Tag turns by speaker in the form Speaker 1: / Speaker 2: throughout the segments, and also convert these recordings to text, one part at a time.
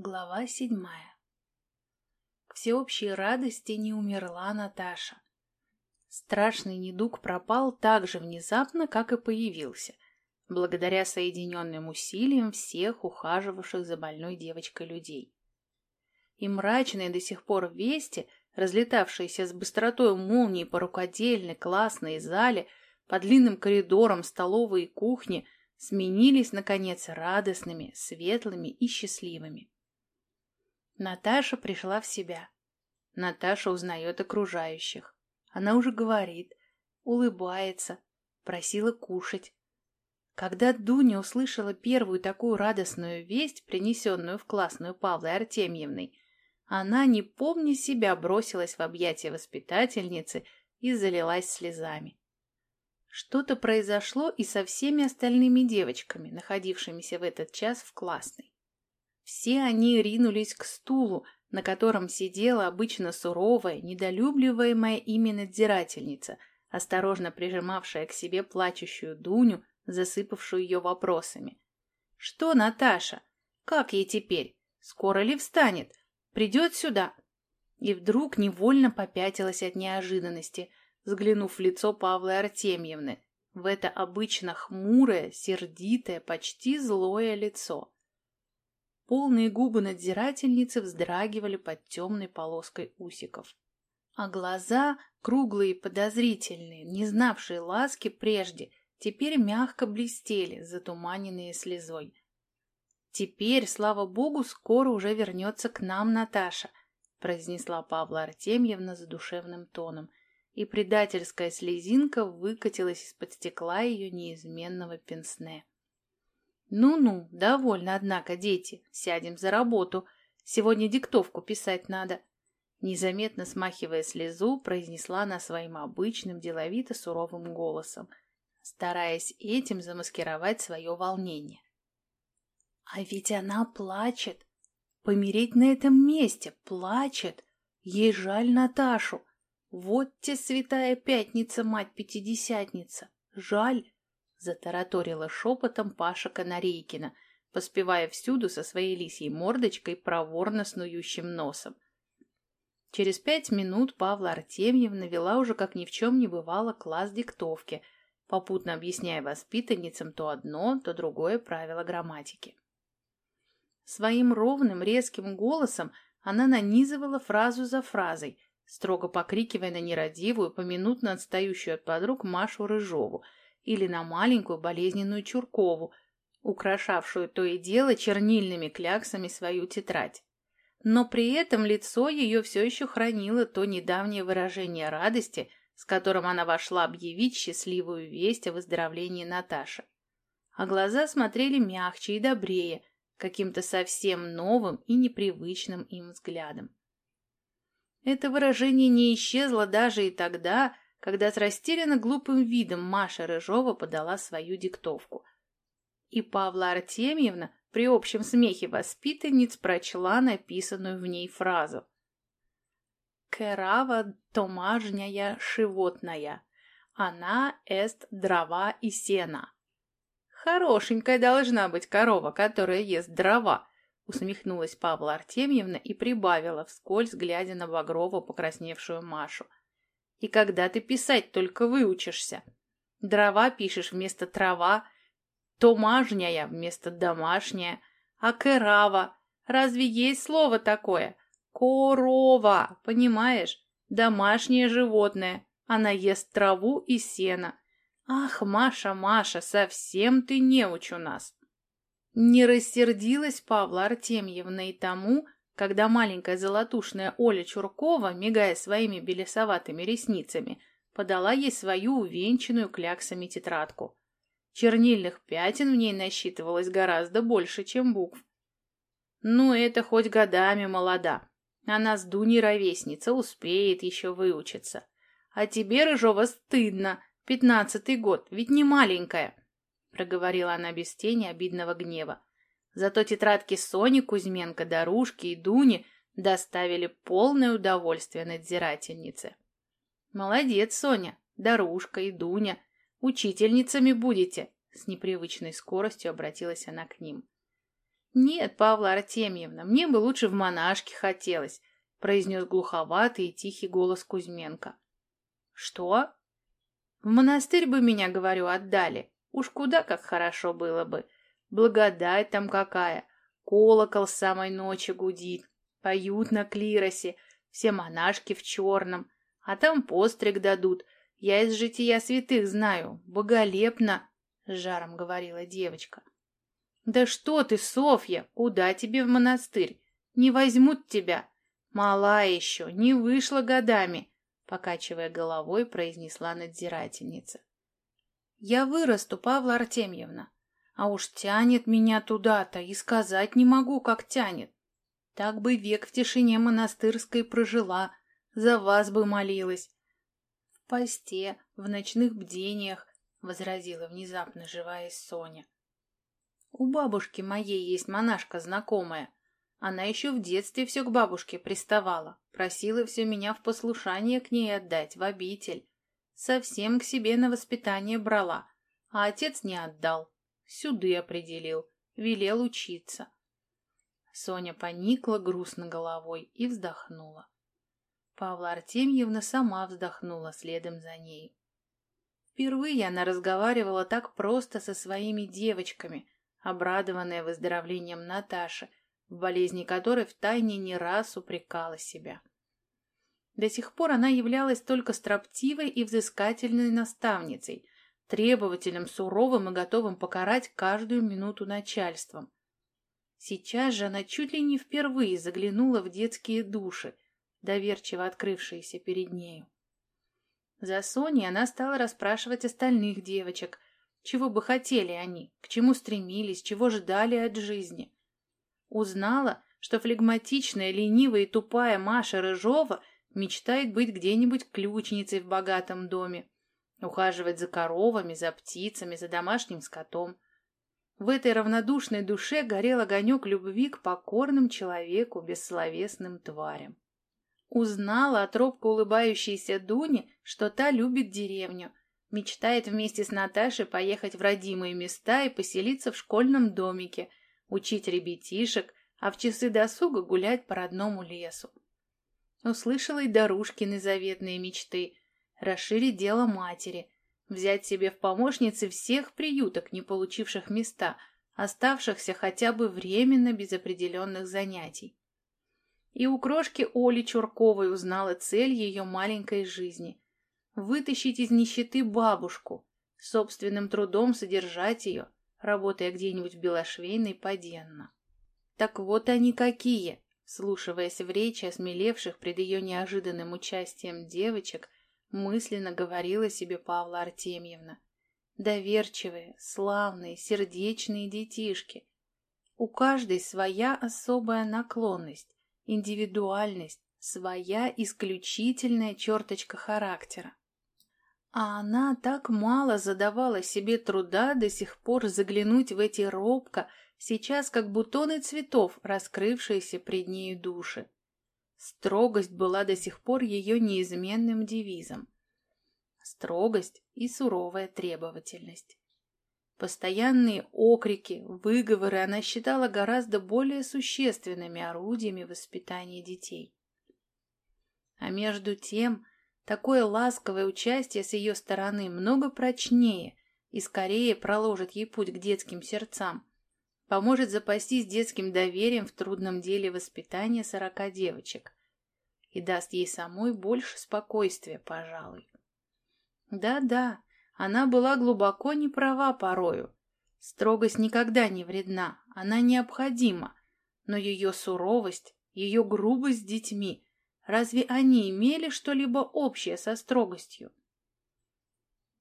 Speaker 1: Глава седьмая К всеобщей радости не умерла Наташа. Страшный недуг пропал так же внезапно, как и появился, благодаря соединенным усилиям всех ухаживавших за больной девочкой людей. И мрачные до сих пор вести, разлетавшиеся с быстротой молнии по рукодельной классной зале, по длинным коридорам столовой и кухни, сменились, наконец, радостными, светлыми и счастливыми. Наташа пришла в себя. Наташа узнает окружающих. Она уже говорит, улыбается, просила кушать. Когда Дуня услышала первую такую радостную весть, принесенную в классную Павлой Артемьевной, она, не помня себя, бросилась в объятия воспитательницы и залилась слезами. Что-то произошло и со всеми остальными девочками, находившимися в этот час в классной. Все они ринулись к стулу, на котором сидела обычно суровая, недолюбливаемая ими надзирательница, осторожно прижимавшая к себе плачущую Дуню, засыпавшую ее вопросами. «Что, Наташа? Как ей теперь? Скоро ли встанет? Придет сюда?» И вдруг невольно попятилась от неожиданности, взглянув в лицо Павлы Артемьевны, в это обычно хмурое, сердитое, почти злое лицо. Полные губы надзирательницы вздрагивали под темной полоской усиков. А глаза, круглые и подозрительные, не знавшие ласки прежде, теперь мягко блестели, затуманенные слезой. «Теперь, слава богу, скоро уже вернется к нам Наташа», произнесла Павла Артемьевна задушевным тоном, и предательская слезинка выкатилась из-под стекла ее неизменного пенсне. «Ну-ну, довольно, однако, дети. Сядем за работу. Сегодня диктовку писать надо». Незаметно смахивая слезу, произнесла она своим обычным, деловито суровым голосом, стараясь этим замаскировать свое волнение. «А ведь она плачет. Помереть на этом месте, плачет. Ей жаль Наташу. Вот те святая пятница, мать-пятидесятница. Жаль, Затараторила шепотом Паша Канарейкина, поспевая всюду со своей лисьей мордочкой, проворно снующим носом. Через пять минут Павла Артемьевна вела уже, как ни в чем не бывало, класс диктовки, попутно объясняя воспитанницам то одно, то другое правило грамматики. Своим ровным, резким голосом она нанизывала фразу за фразой, строго покрикивая на нерадивую, поминутно отстающую от подруг Машу Рыжову – или на маленькую болезненную Чуркову, украшавшую то и дело чернильными кляксами свою тетрадь. Но при этом лицо ее все еще хранило то недавнее выражение радости, с которым она вошла объявить счастливую весть о выздоровлении Наташи. А глаза смотрели мягче и добрее, каким-то совсем новым и непривычным им взглядом. Это выражение не исчезло даже и тогда, когда с растерянно глупым видом Маша Рыжова подала свою диктовку. И Павла Артемьевна при общем смехе воспитанниц прочла написанную в ней фразу. «Керава томажняя животная, она эст дрова и сена». «Хорошенькая должна быть корова, которая ест дрова», усмехнулась Павла Артемьевна и прибавила, вскользь глядя на багрово покрасневшую Машу – и когда ты писать только выучишься? Дрова пишешь вместо трава, томажняя вместо домашняя, а керава, разве есть слово такое? Корова, понимаешь? Домашнее животное, она ест траву и сено. Ах, Маша, Маша, совсем ты неуч у нас. Не рассердилась Павла Артемьевна и тому, когда маленькая золотушная Оля Чуркова, мигая своими белесоватыми ресницами, подала ей свою увенчанную кляксами тетрадку. Чернильных пятен в ней насчитывалось гораздо больше, чем букв. Ну, это хоть годами молода. Она с Дуней ровесница, успеет еще выучиться. А тебе, Рыжова, стыдно. Пятнадцатый год, ведь не маленькая, — проговорила она без тени обидного гнева. Зато тетрадки Сони Кузьменко, Дорушки и Дуни доставили полное удовольствие надзирательнице. «Молодец, Соня, Дорушка и Дуня. Учительницами будете!» С непривычной скоростью обратилась она к ним. «Нет, Павла Артемьевна, мне бы лучше в монашке хотелось», произнес глуховатый и тихий голос Кузьменко. «Что?» «В монастырь бы меня, говорю, отдали. Уж куда как хорошо было бы. Благодать там какая. Колокол с самой ночи гудит. Поют на клиросе. Все монашки в черном. А там постриг дадут. Я из жития святых знаю. Боголепно!» С жаром говорила девочка. «Да что ты, Софья, куда тебе в монастырь? Не возьмут тебя. Мала еще, не вышла годами», покачивая головой, произнесла надзирательница. «Я вырасту, Павла Артемьевна, а уж тянет меня туда-то, и сказать не могу, как тянет. Так бы век в тишине монастырской прожила, за вас бы молилась. В посте, в ночных бдениях, — возразила внезапно живая Соня. У бабушки моей есть монашка знакомая. Она еще в детстве все к бабушке приставала, просила все меня в послушание к ней отдать, в обитель. Совсем к себе на воспитание брала, а отец не отдал. Сюды определил, велел учиться. Соня поникла грустно головой и вздохнула. Павла Артемьевна сама вздохнула следом за ней. Впервые она разговаривала так просто со своими девочками, обрадованная выздоровлением Наташи, в болезни которой втайне не раз упрекала себя. До сих пор она являлась только строптивой и взыскательной наставницей, требователем суровым и готовым покарать каждую минуту начальством. Сейчас же она чуть ли не впервые заглянула в детские души, доверчиво открывшиеся перед нею. За Соней она стала расспрашивать остальных девочек, чего бы хотели они, к чему стремились, чего ждали от жизни. Узнала, что флегматичная, ленивая и тупая Маша Рыжова мечтает быть где-нибудь ключницей в богатом доме, ухаживать за коровами, за птицами, за домашним скотом. В этой равнодушной душе горел огонек любви к покорным человеку, бессловесным тварям. Узнала от робко улыбающейся Дуни, что та любит деревню, мечтает вместе с Наташей поехать в родимые места и поселиться в школьном домике, учить ребятишек, а в часы досуга гулять по родному лесу. Услышала и Дорушкины заветные мечты – расширить дело матери, взять себе в помощницы всех приюток, не получивших места, оставшихся хотя бы временно без определенных занятий. И у крошки Оли Чурковой узнала цель ее маленькой жизни – вытащить из нищеты бабушку, собственным трудом содержать ее, работая где-нибудь в Белошвейной поденно. Так вот они какие, слушаясь в речи осмелевших пред ее неожиданным участием девочек, мысленно говорила себе Павла Артемьевна. Доверчивые, славные, сердечные детишки. У каждой своя особая наклонность, индивидуальность, своя исключительная черточка характера. А она так мало задавала себе труда до сих пор заглянуть в эти робко, сейчас как бутоны цветов, раскрывшиеся пред нею души. Строгость была до сих пор ее неизменным девизом. Строгость и суровая требовательность. Постоянные окрики, выговоры она считала гораздо более существенными орудиями воспитания детей. А между тем, такое ласковое участие с ее стороны много прочнее и скорее проложит ей путь к детским сердцам, поможет запастись детским доверием в трудном деле воспитания сорока девочек и даст ей самой больше спокойствия, пожалуй. Да-да, она была глубоко не права порою. Строгость никогда не вредна, она необходима, но ее суровость, ее грубость с детьми, разве они имели что-либо общее со строгостью?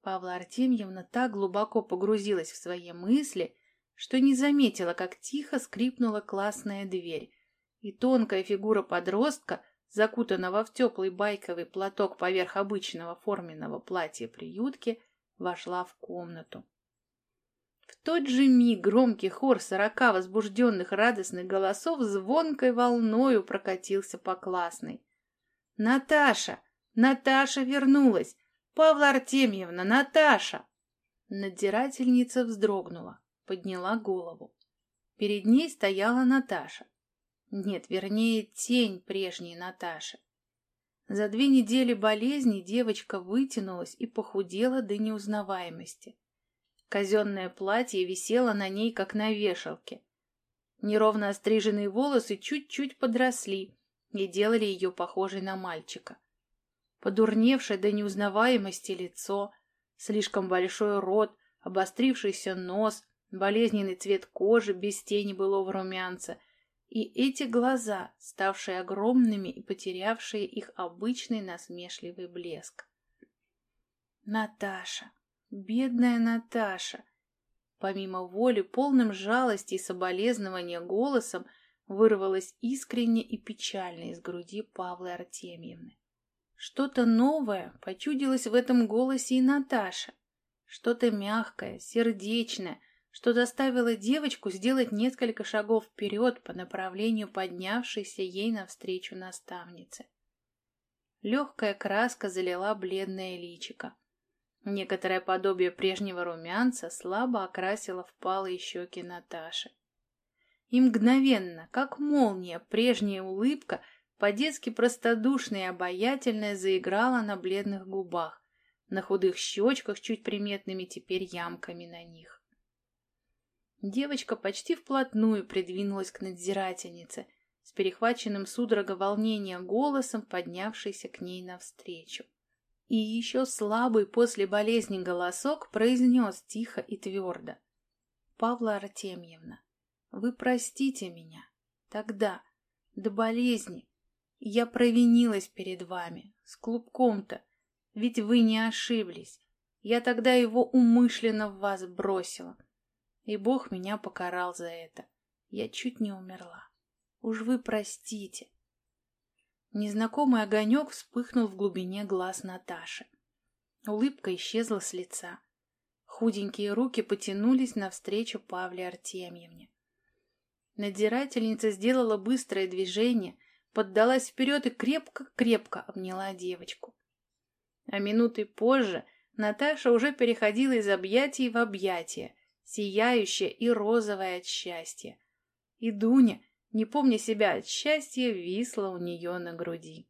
Speaker 1: Павла Артемьевна так глубоко погрузилась в свои мысли, что не заметила, как тихо скрипнула классная дверь, и тонкая фигура подростка, закутанного в теплый байковый платок поверх обычного форменного платья приютки, вошла в комнату. В тот же миг громкий хор сорока возбужденных радостных голосов звонкой волною прокатился по классной. «Наташа! Наташа вернулась! Павла Артемьевна! Наташа!» Надзирательница вздрогнула, подняла голову. Перед ней стояла Наташа. Нет, вернее, тень прежней Наташи. За две недели болезни девочка вытянулась и похудела до неузнаваемости. Казенное платье висело на ней, как на вешалке. Неровно остриженные волосы чуть-чуть подросли и делали ее похожей на мальчика. Подурневшее до неузнаваемости лицо, слишком большой рот, обострившийся нос, болезненный цвет кожи без тени былого румянца и эти глаза, ставшие огромными и потерявшие их обычный насмешливый блеск. Наташа, бедная Наташа! Помимо воли, полным жалости и соболезнования голосом вырвалось искренне и печально из груди Павлы Артемьевны. Что-то новое почудилось в этом голосе и Наташе. Что-то мягкое, сердечное, что заставило девочку сделать несколько шагов вперед по направлению поднявшейся ей навстречу наставницы. Легкая краска залила бледное личико. Некоторое подобие прежнего румянца слабо окрасило впалые щеки Наташи. И мгновенно, как молния, прежняя улыбка, по-детски простодушная и обаятельная, заиграла на бледных губах, на худых щечках чуть приметными теперь ямками на них. Девочка почти вплотную придвинулась к надзирательнице, с перехваченным судорога волнения голосом, поднявшейся к ней навстречу. И еще слабый после болезни голосок произнес тихо и твердо. «Павла Артемьевна, вы простите меня. Тогда, до болезни, я провинилась перед вами, с клубком-то, ведь вы не ошиблись. Я тогда его умышленно в вас бросила. И Бог меня покарал за это. Я чуть не умерла. Уж вы простите. Незнакомый огонек вспыхнул в глубине глаз Наташи. Улыбка исчезла с лица. Худенькие руки потянулись навстречу Павле Артемьевне. Надзирательница сделала быстрое движение, поддалась вперед и крепко-крепко обняла девочку. А минуты позже Наташа уже переходила из объятий в объятия, сияющая и розовая от счастья. И Дуня, не помня себя от счастья, висла у нее на груди.